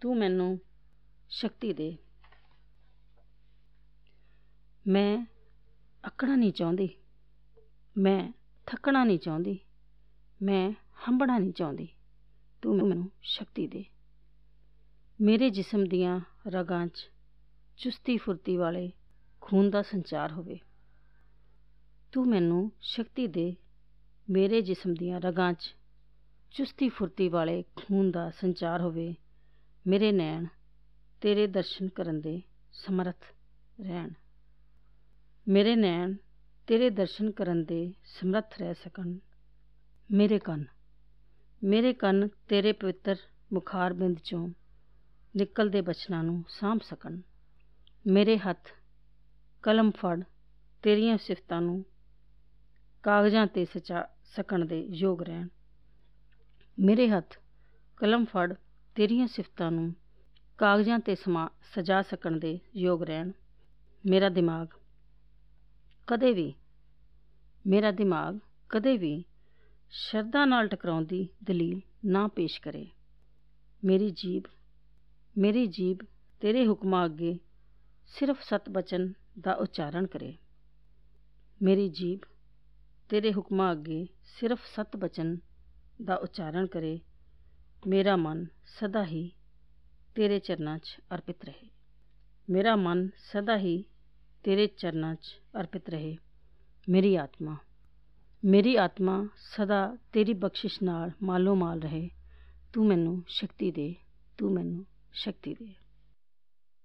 ਤੂੰ ਮੈਨੂੰ ਸ਼ਕਤੀ ਦੇ। ਮੈਂ ਅੱਕਣਾ ਨਹੀਂ ਚਾਹੁੰਦੀ। ਮੈਂ ਥੱਕਣਾ ਨਹੀਂ ਚਾਹੁੰਦੀ। ਮੈਂ ਹੰਭਣਾ ਨਹੀਂ ਚਾਹੁੰਦੀ। ਤੂੰ ਮੈਨੂੰ ਸ਼ਕਤੀ ਦੇ। ਮੇਰੇ ਜਿਸਮ ਦੀਆਂ ਰਗਾਂ 'ਚ ਚੁਸਤੀ ਫੁਰਤੀ ਵਾਲੇ ਖੂਨ ਦਾ ਸੰਚਾਰ ਹੋਵੇ। ਤੂੰ ਮੈਨੂੰ ਸ਼ਕਤੀ ਦੇ। ਮੇਰੇ ਜਿਸਮ ਦੀਆਂ ਰਗਾਂ 'ਚ ਚੁਸਤੀ ਫੁਰਤੀ ਵਾਲੇ ਖੂਨ ਦਾ ਸੰਚਾਰ ਹੋਵੇ। ਮੇਰੇ ਨੈਣ, ਤੇਰੇ ਦਰਸ਼ਨ ਕਰਨ ਦੇ ਸਮਰੱਥ ਰਹਿਣ। ਮੇਰੇ ਨੈਣ, ਤੇਰੇ ਦਰਸ਼ਨ ਕਰਨ ਦੇ ਸਮਰੱਥ ਰਹਿ ਸਕਣ। ਮੇਰੇ ਕੰਨ ਮੇਰੇ ਕੰਨ ਤੇਰੇ ਪਵਿੱਤਰ ਮੁਖਾਰ ਬਿੰਦ ਚੋਂ ਨਿਕਲਦੇ ਬਚਨਾਂ ਨੂੰ ਸਾਂਭ ਸਕਣ। ਮੇਰੇ ਹੱਥ, ਕਲਮ ਫੜ ਤੇਰੀਆਂ ਸਿਫਤਾਂ ਨੂੰ ਕਾਗਜ਼ਾਂ ਤੇ ਸਚਾ ਸਕਣ ਦੇ ਯੋਗ ਰਹਿਣ। ਮੇਰੇ ਹੱਥ, ਕਲਮ ਫੜ ਤੇਰੀਆਂ ਸਿਫਤਾਂ ਨੂੰ ਕਾਗਜ਼ਾਂ ਤੇ ਸਮਾ ਸਜਾ ਸਕਣ ਦੇ ਯੋਗ ਰਹਿਣ। ਮੇਰਾ ਦਿਮਾਗ ਕਦੇ ਵੀ, ਮੇਰਾ ਦਿਮਾਗ ਕਦੇ ਵੀ ਸ਼ਰਧਾ ਨਾਲ ਟਕਰਾਉਣ ਦੀ ਦਲੀਲ ਨਾ ਪੇਸ਼ ਕਰੇ। ਮੇਰੀ ਜੀਬ ਮੇਰੀ ਜੀਬ ਤੇਰੇ ਹੁਕਮਾਂ ਅੱਗੇ ਸਿਰਫ ਸਤ ਬਚਨ ਦਾ ਉਚਾਰਨ ਕਰੇ। ਮੇਰੀ ਜੀਬ ਤੇਰੇ ਹੁਕਮਾਂ ਅੱਗੇ ਸਿਰਫ ਸਤ ਬਚਨ ਦਾ ਉਚਾਰਨ ਕਰੇ। ਮੇਰਾ ਮਨ ਸਦਾ ਹੀ ਤੇਰੇ ਚਰਨਾਂ 'ਚ ਅਰਪਿਤ ਰਹੇ। ਮੇਰਾ ਮਨ ਸਦਾ ਹੀ ਤੇਰੇ ਚਰਨਾਂ 'ਚ ਅਰਪਿਤ ਰਹੇ। ਮੇਰੀ ਆਤਮਾ ਮੇਰੀ ਆਤਮਾ ਸਦਾ ਤੇਰੀ ਬਖਸ਼ਿਸ਼ ਨਾਲ ਮਾਲੋ ਮਾਲ ਰਹੇ। ਤੂੰ ਮੈਨੂੰ ਸ਼ਕਤੀ ਦੇ, ਤੂੰ ਮੈਨੂੰ ਸ਼ਕਤੀ ਦੇ।